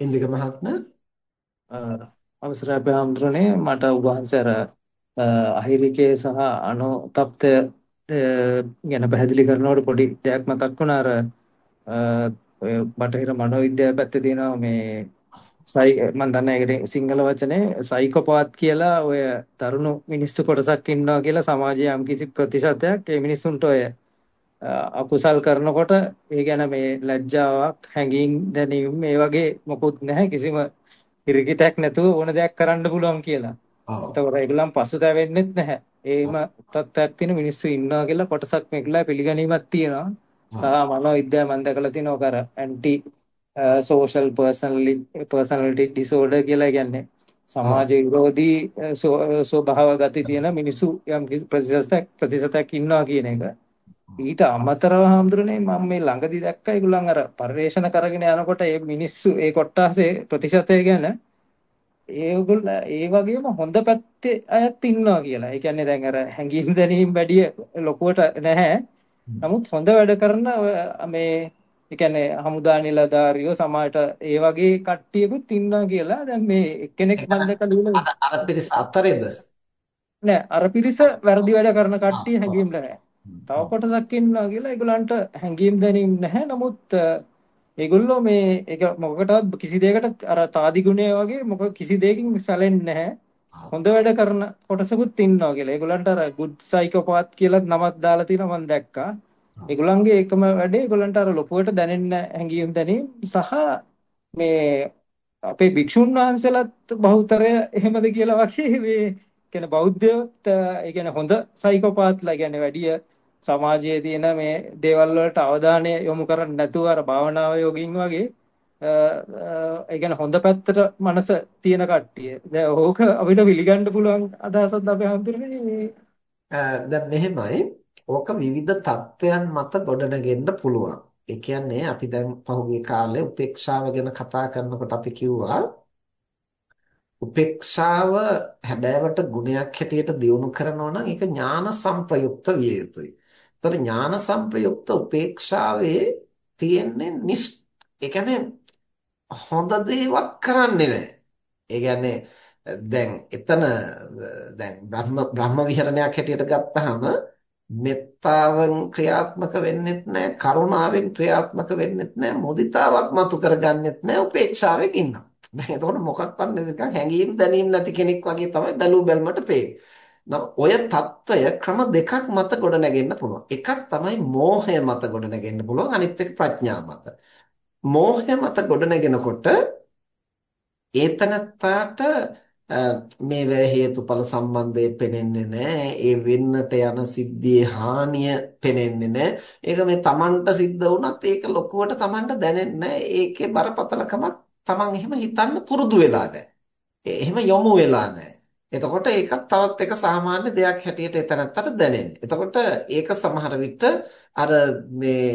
ඉන්දික මහත්මයා අවසරයි අපේ හඳුරන්නේ මට වහන්සේ අර අහිරිකේ සහ අනුතප්තය ගැන පැහැදිලි කරනකොට පොඩි දෙයක් මතක් වුණා. අර ඔය බටහිර මනෝවිද්‍යාව පැත්තේ තියෙනවා මේ සයි මම දන්නේ ඒකට සිංහල වචනේ සයිකෝපාත් කියලා ඔය තරුණ මිනිස්සු කොටසක් ඉන්නවා කියලා සමාජයේ යම් කිසි ප්‍රතිශතයක් ඒ මිනිස්සුන්ට ඔය අකුසල් කරනකොට ඒ ගැන මේ ලැජ්ජාවක් හැඟීම් දැනීම් මේ වගේ මොකුත් නැහැ කිසිම ඉරිකිතක් නැතුව ඕන දෙයක් කරන්න පුළුවන් කියලා. එතකොට ඒගොල්ලන් පසුතැවෙන්නෙත් නැහැ. ඒම තත්ත්වයක් තියෙන මිනිස්සු ඉන්නවා කියලා කොටසක් මේකලා පිළිගැනීමක් තියෙනවා. සහ මනෝවිද්‍යාව මම දැකලා තිනවා ඔක අර ඇන්ටි සෝෂල් පර්සනැලිටි ඩිසෝඩර් කියලා කියන්නේ සමාජ විරෝධී ස්වභාව ගති තියෙන මිනිස්සු යම් ප්‍රතිශතයක් ප්‍රතිශතයක් ඉන්නවා කියන එක. ඊට අමතරව හඳුරන්නේ මම මේ ළඟදි දැක්කා ඒගොල්ලන් අර පරිවේෂණ කරගෙන යනකොට මේ මිනිස්සු ඒ කොට්ටාසේ ප්‍රතිශතය ගැන ඒගොල්ල ඒ වගේම හොඳ පැත්තේ අයත් ඉන්නවා කියලා. ඒ කියන්නේ දැන් අර හැංගීම් දැනීම් වැඩි ලොකුවට නැහැ. නමුත් හොඳ වැඩ කරන මේ ඒ කියන්නේ හමුදා නිලධාරියෝ සමාජයට ඒ වගේ කට්ටියකුත් ඉන්නවා කියලා දැන් මේ එක්කෙනෙක් මම දැකලා අර පිරිස අතරේද නෑ අර පිරිස වැරදි වැඩ කරන කට්ටිය හැංගීම් නැහැ. තව කොටසක් ඉන්නවා කියලා ඒගොල්ලන්ට හැංගීම් දැනීම් නැහැ. නමුත් ඒගොල්ලෝ මේ ඒක මොකකටවත් කිසි දෙයකට අර තාදි ගුණය වගේ මොක කිසි දෙයකින් සැලෙන්නේ නැහැ. හොඳ වැඩ කරන කොටසකුත් ඉන්නවා කියලා. ඒගොල්ලන්ට අර good psychopath කියලා නමක් දාලා තියෙනවා මම දැක්කා. ඒගොල්ලන්ගේ එකම වැඩේ ඒගොල්ලන්ට අර ලොකුවට දැනෙන්න හැංගීම් දැනීම් සහ මේ අපේ භික්ෂුන් වහන්සේලාත් බහුතරය එහෙමද කියලා වගේ මේ කියන්නේ බෞද්ධයොත් ඒ කියන්නේ හොඳ සයිකෝපාත්ලා කියන්නේ වැඩි සමාජයේ තියෙන මේ දේවල් වලට අවධානය යොමු කරන්නේ නැතුව අර භාවනාව යෝගින් වගේ ඒ කියන්නේ හොඳ පැත්තට මනස තියෙන කට්ටිය. දැන් ඕක අපිට පිළිගන්න පුළුවන් අදහසක් අපි හඳුරන්නේ මේ දැන් මෙහෙමයි. ඕක විවිධ தත්වයන් මත ගොඩනගෙන්න පුළුවන්. ඒ කියන්නේ අපි දැන් පහුගිය කාලේ උපේක්ෂාව ගැන කතා කරනකොට අපි කිව්වා උපේක්ෂාව හැබෑවට ගුණයක් හැටියට දියුණු කරනවා නම් ඒක ඥාන සංප්‍රයුක්ත විය යුතුයි. එතකොට ඥාන සංප්‍රයුක්ත උපේක්ෂාවේ තියෙන්නේ නිස් ඒ කියන්නේ හොඳ දේවත් කරන්නේ නැහැ. ඒ කියන්නේ දැන් එතන දැන් බ්‍රහ්ම බ්‍රහ්ම විහරණයක් හැටියට ගත්තාම මෙත්තාවෙන් ක්‍රියාත්මක වෙන්නෙත් නැහැ කරුණාවෙන් ක්‍රියාත්මක වෙන්නෙත් නැහැ මුදිතාවක් මතු කරගන්නෙත් නැහැ උපේක්ෂාවෙන් ඉන්නවා. දැන් එතකොට මොකක්වත් නිකන් හැංගීම් දැනීම් නැති කෙනෙක් වගේ තමයි බැලූ බැලමට පේන්නේ. ඔය తত্ত্বය ක්‍රම දෙකක් මත ගොඩ නැගෙන්න පුළුවන්. එකක් තමයි මෝහය මත ගොඩ නැගෙන්න පුළුවන්. අනිත් එක ප්‍රඥා මත. මෝහය මත ගොඩ නැගෙනකොට ඒතනත්තාට මේ වේ හේතුඵල සම්බන්ධය පේන්නේ නැහැ. ඒ වෙන්නට යන සිද්ධියේ හානිය පේන්නේ නැහැ. ඒක මේ Tamanට සිද්ධ වුණත් ඒක ලොකුවට Tamanට දැනෙන්නේ නැහැ. ඒකේ බරපතලකමක් Taman එහෙම හිතන්න පුරුදු වෙලා නැහැ. එහෙම යොමු වෙලා නැහැ. එතකොට ඒකත් තවත් එක සාමාන්‍ය දෙයක් හැටියට එතනත්තට දැනෙන්නේ. එතකොට ඒක සමහර විට අර මේ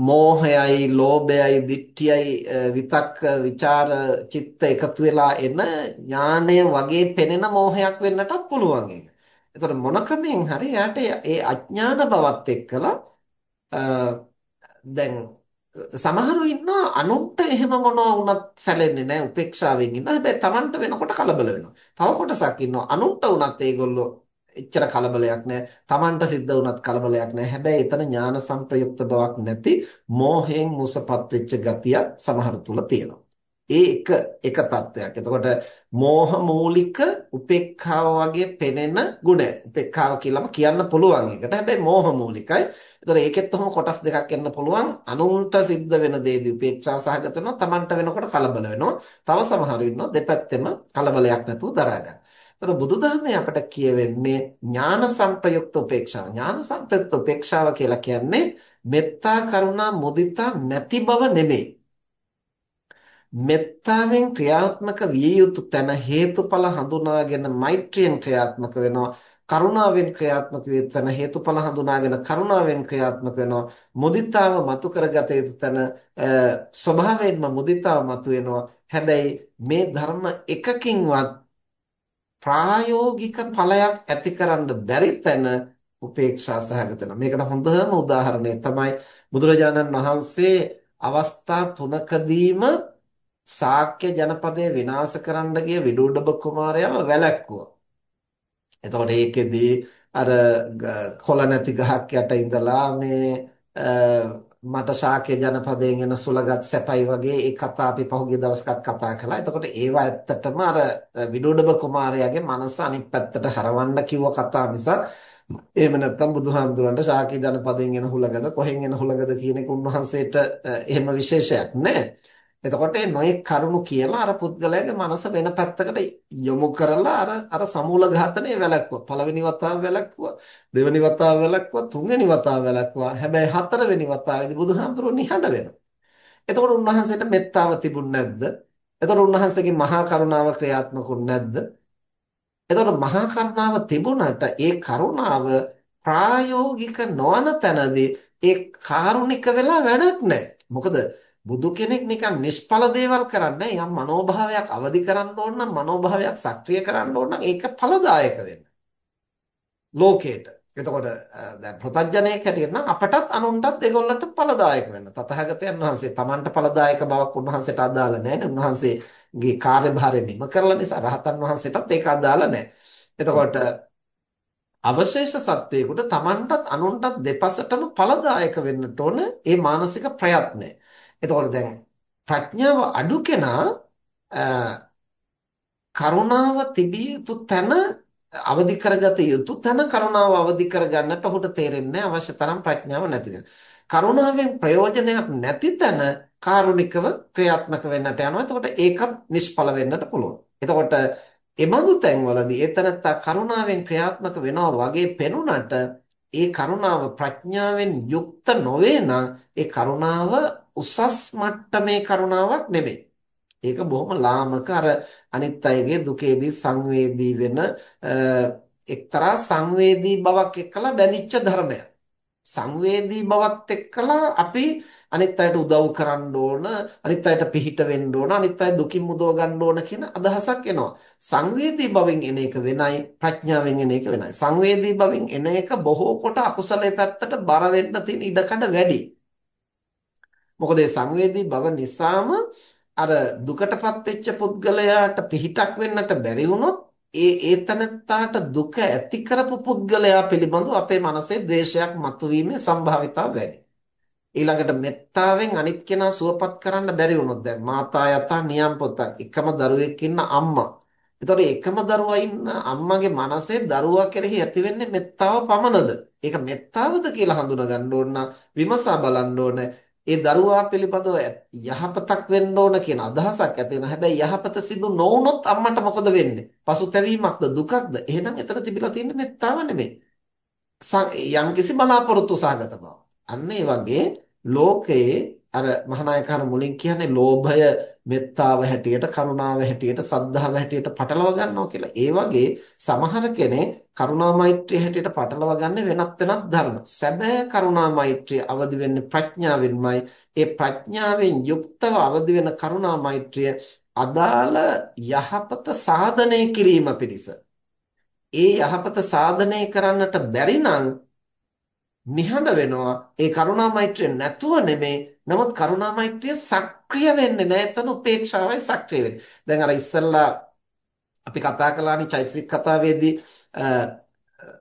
මෝහයයි, ලෝභයයි, ditthiyයි විතක්ක, ਵਿਚාර, චිත්ත එකතු වෙලා එන ඥානය වගේ පෙනෙන මෝහයක් වෙන්නටත් පුළුවන් ඒක. එතකොට මොන ක්‍රමයෙන් හරි එයාට ඒ අඥාන බවත් එක්කලා දැන් සමහරව ඉන්නවා අනුන්ට එහෙම මොනවා වුණත් සැලෙන්නේ නැහැ උපේක්ෂාවෙන් ඉන්නවා. හැබැයි Tamanට වෙනකොට කලබල වෙනවා. තව කොටසක් ඉන්නවා. අනුන්ට වුණත් ඒගොල්ලෝ එච්චර කලබලයක් නැහැ. Tamanට සිද්ධ වුණත් කලබලයක් නැහැ. හැබැයි එතන ඥාන සංප්‍රයුක්ත බවක් නැති මෝහයෙන් මුසපත් වෙච්ච ගතිය සමහර තුල තියෙනවා. ඒ එක එක தත්වයක්. එතකොට මෝහ මූලික උපේක්ඛාව වගේ පෙනෙන ගුණ. උපේක්ඛාව කියලාම කියන්න පුළුවන් එකට. හැබැයි මෝහ මූලිකයි. එතකොට ඒකෙත් උහම කොටස් දෙකක් එන්න පුළුවන්. අනුන්ට සිද්ධ වෙන දේදී උපේක්ෂා සහගත වෙනවා. Tamanට වෙනකොට කලබල වෙනවා. තව සමහරු ඉන්නවා දෙපැත්තෙම කලබලයක් නැතුව දරා ගන්න. එතකොට බුදුදහමේ අපට කියවෙන්නේ ඥාන සංප්‍රයුක්ත උපේක්ෂාව. ඥාන සංප්‍රයුක්ත උපේක්ෂාව කියලා කියන්නේ මෙත්තා කරුණා මුදිතා නැති බව නෙමෙයි. මෙත්තාවෙන් ක්‍රියාත්මක විය යුතු තැන හේතුඵල හඳුනාගෙන මෛත්‍රියෙන් ක්‍රියාත්මක වෙනවා. කරුණාවෙන් ක්‍රියාත්මක වේ තැන හේතුඵල හඳුනාගෙන කරුණාවෙන් ක්‍රියාත්මක වෙනවා. මුදිතාව මතු කරගත යුතු තැන ස්වභාවයෙන්ම මුදිතාව මතු වෙනවා. හැබැයි මේ ධර්ම එකකින්වත් ප්‍රායෝගික ඵලයක් ඇතිකරන්න බැරි තැන උපේක්ෂා සහගත වෙනවා. මේකට හොඳම උදාහරණය තමයි බුදුරජාණන් වහන්සේ අවස්ථා තුනකදීම ශාක්‍ය ජනපදය විනාශ කරන්න ගිය විදුඩබ කුමාරයාව වැළැක්වුවා. එතකොට ඒකෙදී අර කොළ නැති ගහක් යට ඉඳලා මේ මට ශාක්‍ය ජනපදයෙන් එන සුලගත් සැපයි වගේ ඒ කතා අපි පහුගිය දවස්කත් කතා කළා. එතකොට ඒවා ඇත්තටම අර විදුඩබ කුමාරයාගේ මනස අනිත් පැත්තට හරවන්න කිව්ව කතා නිසා එහෙම නැත්නම් බුදුහාමුදුරන්ට ශාක්‍ය ජනපදයෙන් එන හුලගද කොහෙන් එන හුලගද කියන එක උන්වහන්සේට එහෙම විශේෂයක් නැහැ. එතකොට නොයෙක් කරුණු කියලා අර පුද්ගලයාගේ මනස වෙන පැත්තකට යොමු කරලා අර අර සමූල ඝාතනය වැළැක්වුවා. පළවෙනි වතාව වැළැක්වුවා, දෙවෙනි වතාව වැළැක්වුවා, තුන්වෙනි වතාව වැළැක්වුවා. හැබැයි හතරවෙනි වතාවේදී බුදුහාමුදුරුවෝ නිහඬ වෙනවා. එතකොට උන්වහන්සේට මෙත්තාව තිබුණ නැද්ද? එතකොට උන්වහන්සේගේ මහා කරුණාව ක්‍රියාත්මකුන් නැද්ද? එතකොට මහා කරුණාව තිබුණට ඒ කරුණාව ප්‍රායෝගික නොවන තැනදී ඒ කාරුණික වෙලා වැඩක් නැහැ. මොකද බුදු කෙනෙක් නිකන් නිෂ්ඵල දේවල් කරන්නේ යම් මනෝභාවයක් අවදි කරන්න ඕන නම් මනෝභාවයක් සක්‍රිය කරන්න ඕන නම් ඒක ඵලදායක වෙන්න. ලෝකේට. එතකොට දැන් ප්‍රත්‍යඥයෙක් හැටියට නම් අපටත් අනුන්ටත් ඒගොල්ලන්ට ඵලදායක වෙන්න. තථාගතයන් වහන්සේ Tamanට ඵලදායක බවක් උන්වහන්සේට අදාළ නැහැ. උන්වහන්සේගේ කාර්යභාරය නිම කරලා නිසා රහතන් වහන්සේටත් ඒක අදාළ නැහැ. එතකොට අවශේෂ සත්වයකට Tamanටත් අනුන්ටත් දෙපසටම ඵලදායක වෙන්නට ඕන මේ මානසික ප්‍රයත්නය. එතකොට දැන් ප්‍රඥාව අඩු කෙනා කරුණාව තිබිය යුතු තැන අවදි කරගත යුතු තැන කරුණාව අවදි කරගන්නට ඔහුට තේරෙන්නේ අවශ්‍ය තරම් ප්‍රඥාව නැති කරුණාවෙන් ප්‍රයෝජනයක් නැති තැන කාරුණිකව ක්‍රියාත්මක වෙන්නට යනවා. එතකොට ඒකත් නිෂ්ඵල වෙන්නට පුළුවන්. එතකොට එබඳු තැන්වලදී එතනත්තා කරුණාවෙන් ක්‍රියාත්මක වෙනවා වගේ පෙනුනට ඒ කරුණාව ප්‍රඥාවෙන් යුක්ත නොවේ නම් ඒ කරුණාව උසස් මට්ටමේ කරුණාවක් නෙමෙයි. ඒක බොහොම ලාමක අර අනිත් අයගේ දුකේදී සංවේදී වෙන එක්තරා සංවේදී බවක් එක්කලා බැඳිච්ච ධර්මයක්. සංවේදී බවත් එක්කලා අපි අනිත් අයට උදව් කරන්න ඕන අනිත් අයට පිහිට වෙන්න ඕන අනිත් අය දුකින් මුදව ගන්න ඕන කියන අදහසක් එනවා සංවේදී බවෙන් එන එක වෙනයි ප්‍රඥාවෙන් එන එක වෙනයි සංවේදී බවෙන් එන එක බොහෝ කොට අකුසලයේ පැත්තට බර වෙන්න තියෙන ඉඩකඩ වැඩි මොකද ඒ සංවේදී බව නිසාම අර දුකටපත් වෙච්ච පුද්ගලයාට පිහිටක් වෙන්නට බැරි වුණොත් ඒ ඒතනත්තාට දුක ඇති කරපු පුද්ගලයා පිළිබඳව අපේ මනසේ ද්වේෂයක් මතුවීමේ සම්භාවිතාව වැඩි. ඊළඟට මෙත්තාවෙන් අනිත් කෙනා සුවපත් කරන්න බැරි වුණොත් දැන් මාතා යතා නියම් පොතක් එකම දරුවෙක් ඉන්න අම්මා. ඒතකොට එකම දරුවා ඉන්න අම්මගේ මනසේ දරුවා කෙරෙහි ඇති වෙන්නේ මෙත්තාව පමණද? ඒක මෙත්තාවද කියලා හඳුනා ගන්න ඕන විමසා බලන්න ඕන. ඒ දරුවා පිළිබඳව යහපතක් වෙන්න ඕන කියන අදහසක් ඇති වෙනවා. හැබැයි යහපත සිදු නොවුනොත් අම්මට මොකද වෙන්නේ? පසුතැවීමක්ද දුකක්ද? එහෙනම් එතන තිබිලා තියෙන්නේ මෙත්තාව නෙමෙයි. යම්කිසි බලාපොරොත්තු සහගත බව. අන්න ඒ වගේ ලෝකයේ අර මහානායකහන මුලින් කියන්නේ ලෝභය මෙත්තාව හැටියට කරුණාව හැටියට සද්ධාව හැටියට පටලව ගන්නවා කියලා. ඒ වගේ සමහර කෙනෙක් කරුණා මෛත්‍රිය හැටියට පටලව ගන්න වෙනත් වෙනත් ධර්ම. සැබෑ කරුණා මෛත්‍රිය අවදි වෙන්නේ ප්‍රඥාවෙන්මයි. ඒ ප්‍රඥාවෙන් යුක්තව අවදි වෙන කරුණා මෛත්‍රිය අදාළ යහපත සාධනය කිරීම පිණිස. ඒ යහපත සාධනය කරන්නට බැරි නම් නිහඬ වෙනවා ඒ කරුණා මෛත්‍රිය නැතුව නෙමේ නමුත් කරුණා මෛත්‍රිය සක්‍රිය වෙන්නේ නැහැ එතන උපේක්ෂාවයි සක්‍රිය වෙන්නේ දැන් අර ඉස්සල්ලා අපි කතා කළානේ චෛතසික කතාවේදී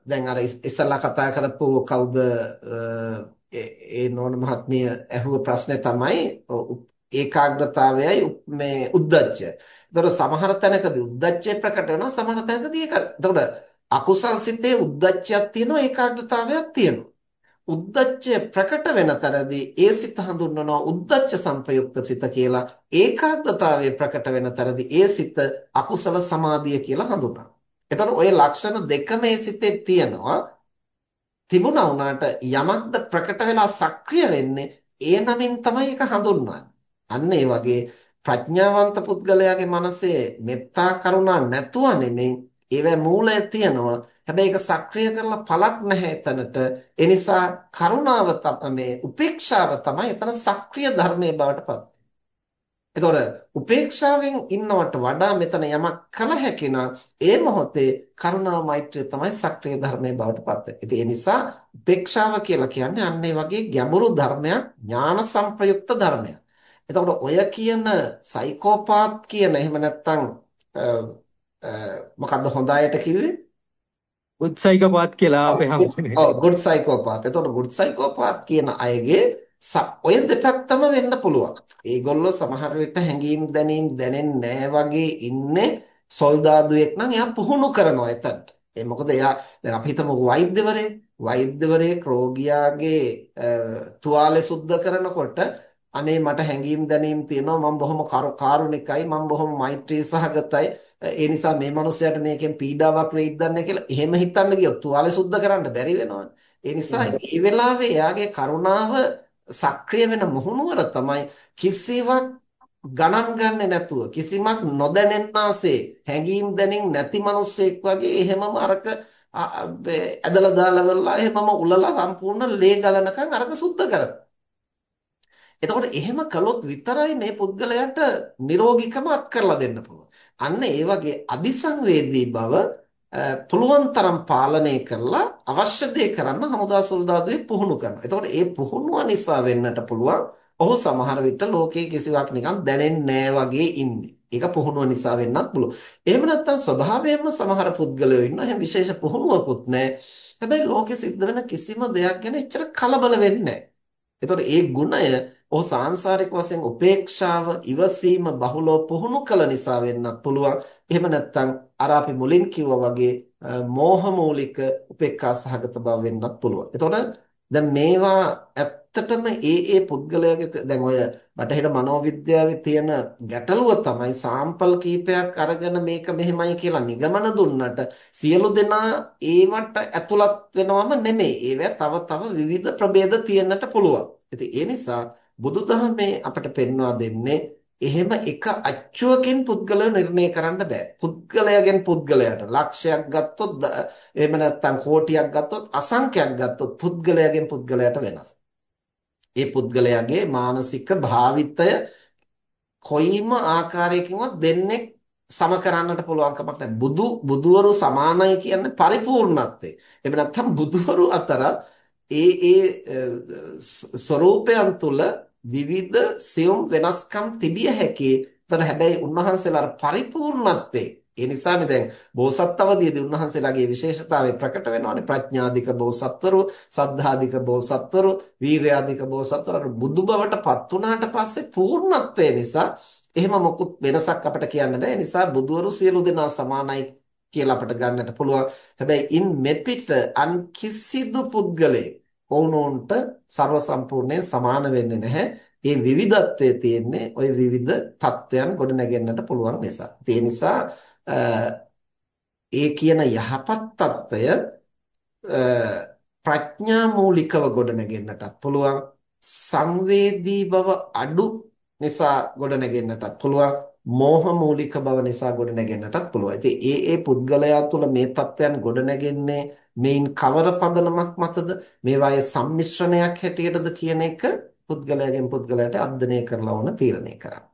දැන් අර ඉස්සල්ලා කතා කරපු කවුද ඒ නෝන මහත්මිය ඇහුව ප්‍රශ්නේ තමයි ඒකාග්‍රතාවයයි මේ උද්දච්චය. ඒතකොට සමහර තැනකදී උද්දච්චය ප්‍රකට වෙනවා සමහර තැනකදී ඒක. එතකොට අකුසල් සිතේ උද්දච්චයක් තියෙනවා ඒකාග්‍රතාවයක් තියෙනවා. උද්දච්චය ප්‍රකට වෙන තැනදී ඒ සිත හඳුන්වනවා උද්දච්ච සංපයුක්ත සිත කියලා ඒකාග්‍රතාවය ප්‍රකට වෙන තැනදී ඒ සිත අකුසල සමාධිය කියලා හඳුන්වනවා. එතකොට ওই ලක්ෂණ දෙක මේ සිතේ තියෙනවා. තිබුණා වුණාට යමක්ද ප්‍රකට වෙලා සක්‍රිය වෙන්නේ ඒ නමින් තමයි ඒක හඳුන්වන්නේ. අන්න ඒ වගේ ප්‍රඥාවන්ත පුද්ගලයාගේ මනසේ මෙත්තා කරුණා නැතුව නෙමෙයි ඒවැ මූලය තියෙනවා හැබැයි ඒක සක්‍රිය කරලා පළක් නැහැ එතනට. ඒ නිසා කරුණාව මේ උපේක්ෂාව තමයි එතන සක්‍රිය ධර්මයේ බවට පත් එතකොට උපේක්ෂාවෙන් ඉන්නවට වඩා මෙතන යමක් කළ හැකි ඒ මොහොතේ කරුණා මෛත්‍රිය තමයි සක්‍රිය ධර්මයේ බවට පත් වෙන්නේ. ඒ නිසා උපේක්ෂාව කියලා කියන්නේ අන්න වගේ ගැඹුරු ධර්මයක් ඥාන සංප්‍රයුක්ත ධර්මයක්. එතකොට ඔය කියන සයිකෝපාත් කියන එහෙම නැත්නම් මොකද්ද හොඳ අයට කිව්වේ? උත්සයිකපාත් කියලා අපේ හම්බුනේ. ඔව් good psychopath. එතකොට good psychopath කියන අයගේ ඔය දෙපැත්තම වෙන්න පුළුවන්. ඒගොල්ලෝ සමහර විට හැංගීම් දැනීම් දැනෙන්නේ වගේ ඉන්නේ සොල්දාදුවෙක් නම් එයා පුහුණු කරනවා එතනට. ඒ මොකද එයා දැන් අපි හිතමු වෛද්‍යවරයෙක් වෛද්‍යවරයෙක් රෝගියාගේ තුවාලේ සුද්ධ කරනකොට අනේ මට හැංගීම් දැනීම් තියෙනවා මම බොහොම කාරුණිකයි මම බොහොම මෛත්‍රී සහගතයි ඒ නිසා මේ මනුස්සයාට මේකෙන් පීඩාවක් වෙයිද දන්නේ කියලා එහෙම හිතන්න ගියොත් තුවාලේ සුද්ධ කරන්න බැරි වෙනවනේ ඒ නිසා මේ වෙලාවේ එයාගේ කරුණාව සක්‍රිය වෙන මුහුණුවර තමයි කිසිවක් ගණන් ගන්නේ නැතුව කිසිමක් නොදැනෙන්නාසේ හැඟීම් දැනින් නැති මිනිස්සෙක් වගේ එහෙමම අරක ඇදලා දාලා කරලා එහෙමම උලලා සම්පූර්ණ ලේ ගලනකම් අරක සුද්ධ කරනවා. එතකොට එහෙම කළොත් විතරයි මේ පුද්ගලයාට නිරෝගීකම අත් කරලා දෙන්න පුළුවන්. අන්න ඒ වගේ අபிසංවේදී බව පුළුවන් තරම් පාලනය කරලා අවශ්‍ය දේ කරන්න හමුදා සොල්දාදුවේ පුහුණු කරනවා. එතකොට ඒ පුහුණුව නිසා වෙන්නට පුළුවන් ඔහු සමහර විට ලෝකයේ කිසිවක් නිකන් දැනෙන්නේ වගේ ඉන්නේ. ඒක පුහුණුව නිසා වෙන්නත් පුළුවන්. එහෙම නැත්නම් ස්වභාවයෙන්ම සමහර පුද්ගලයෝ ඉන්නවා. එහෙනම් විශේෂ පුහුණුවකුත් නැහැ. හැබැයි ලෝකෙ සිද්ධ වෙන කිසිම දෙයක් ගැන එච්චර කලබල වෙන්නේ නැහැ. එතකොට ඒ ගුණය ඔහු සාංශාරික වශයෙන් උපේක්ෂාව ඉවසීම බහුලව පුහුණු කළ නිසා වෙන්නත් පුළුවන්. එහෙම නැත්නම් අර අපි මුලින් කිව්වා වගේ මෝහ මූලික උපේක්ඛා සහගත බව වෙන්නත් පුළුවන්. එතකොට දැන් මේවා ඇත්තටම ඒ ඒ පුද්ගලයාගේ දැන් ඔය බටහිර මනෝවිද්‍යාවේ තියෙන ගැටලුව තමයි සාම්පල් කීපයක් අරගෙන මේක මෙහෙමයි කියලා නිගමන දුන්නට සියලු දෙනා ඒවට ඇතුළත් වෙනවම නෙමෙයි. ඒවා තව තව විවිධ ප්‍රභේද තියෙන්නට පුළුවන්. ඉතින් ඒ නිසා බුදුදහමේ අපට පෙන්වා දෙන්නේ එහෙම එක අච්චුවකින් පුද්ගලය නිර්ණය කරන්න බෑ. පුද්ගලයාගෙන් පුද්ගලයාට ලක්ෂයක් ගත්තොත් එහෙම නැත්නම් කෝටියක් ගත්තොත් අසංඛ්‍යයක් ගත්තොත් පුද්ගලයාගෙන් පුද්ගලයාට වෙනස්. ඒ පුද්ගලයාගේ මානසික භාවිතය කොයිම ආකාරයකින්වත් දෙන්නේ සම කරන්නට පුළුවන් කමක් නැහැ. බුදු බුදවරු සමානයි කියන්නේ පරිපූර්ණත්වය. එහෙම නැත්නම් බුදවරු අතර ඒ ඒ ස්වરૂපයන් තුල විවිධ සියුම් වෙනස්කම් තිබිය හැකි. ඒතර හැබැයි උන්වහන්සේලා පරිපූර්ණත්වයේ ඒ නිසානේ දැන් බෝසත් අවදීදී උන්වහන්සේලාගේ විශේෂතාවය ප්‍රකට වෙනවානේ ප්‍රඥාධික බෝසත්වරු, සද්ධාධික බෝසත්වරු, වීරයාධික බෝසත්වරු බුදු බවට පත් වුණාට පස්සේ පූර්ණත්වය නිසා එහෙම මොකුත් වෙනසක් අපිට කියන්න බෑ. ඒ නිසා බුදවරු සියලු දෙනා සමානයි කියලා අපිට ගන්නට පුළුවන්. හැබැයි ඉන් මෙපිට අන් කිසිදු පුද්ගලයෙක් ඔවුනොවුන්ට ਸਰව සම්පූර්ණයෙන් සමාන වෙන්නේ නැහැ. මේ විවිධත්වයේ තියෙන්නේ ওই විවිධ தත්වයන් ගොඩ නැගෙන්නට පුළුවන් නිසා. ඒ නිසා ඒ කියන යහපත් తত্ত্বය ප්‍රඥා මූලිකව ගොඩ නැගෙන්නටත් පුළුවන්. සංවේදී බව අඩු නිසා ගොඩ නැගෙන්නටත් පුළුවන්. මෝහ මූලික බව නිසා ගොඩ නැගෙන්නටත් පුළුවන්. ඉතින් ඒ ඒ පුද්ගලයා තුළ මේ தත්වයන් ගොඩ නැගෙන්නේ මේන් කවර පදනමක් මතද මේවායේ සම්මිශ්‍රණයක් හැටියටද කියන එක පුද්ගලයාගෙන් පුද්ගලයාට අධ්‍යයනය කරලා වුණ තීරණය කරන්න.